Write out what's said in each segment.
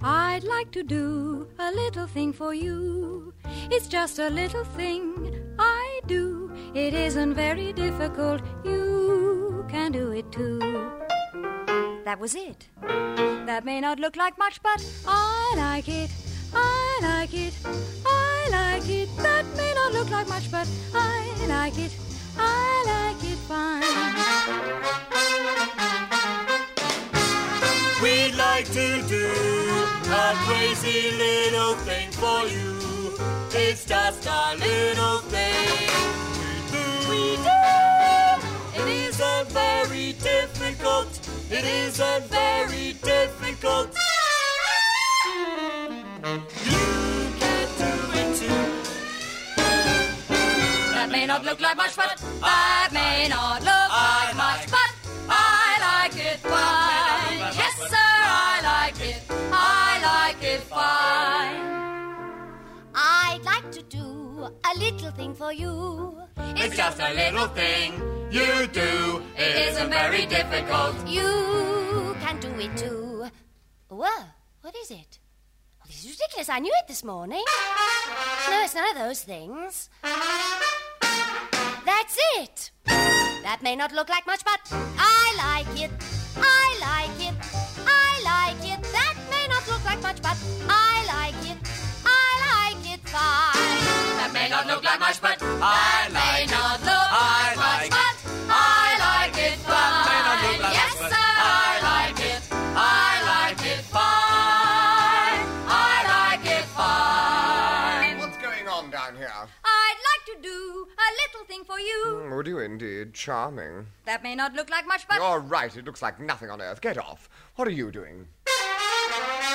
I'd like to do a little thing for you. It's just a little thing I do. It isn't very difficult. You can do it too. That was it. That may not look like much, but I like it. I like it. I like it. That may not look like much, but I like it. I like it fine. We'd like to do crazy little thing for you. It's just a little thing we do. It isn't very difficult. It isn't very difficult. You can do it too. That may not look like much, but that may not look I like much, but to do a little thing for you. It's just a little thing you do. It isn't very difficult. You can do it too. Whoa, what is it? Oh, this is ridiculous. I knew it this morning. No, it's none of those things. That's it. That may not look like much, but I like it. I like it. Not look like much, but I May like not look I like much, like but I like it That may not look fine. like Yes, much, but sir, I like it. I like it fine. I like it fine. What's going on down here? I'd like to do a little thing for you. Mm, Would you indeed? Charming. That may not look like much, but You're right, it looks like nothing on earth. Get off. What are you doing?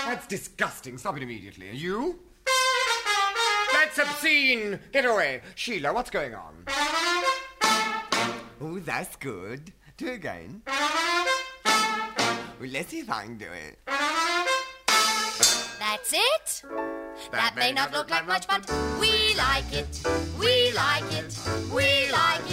That's disgusting. Stop it immediately. And you? That's obscene. Get away. Sheila, what's going on? Oh, that's good. Do it again. Well, let's see if I can do it. That's it. That may not look like much, but we like it. We like it. We like it.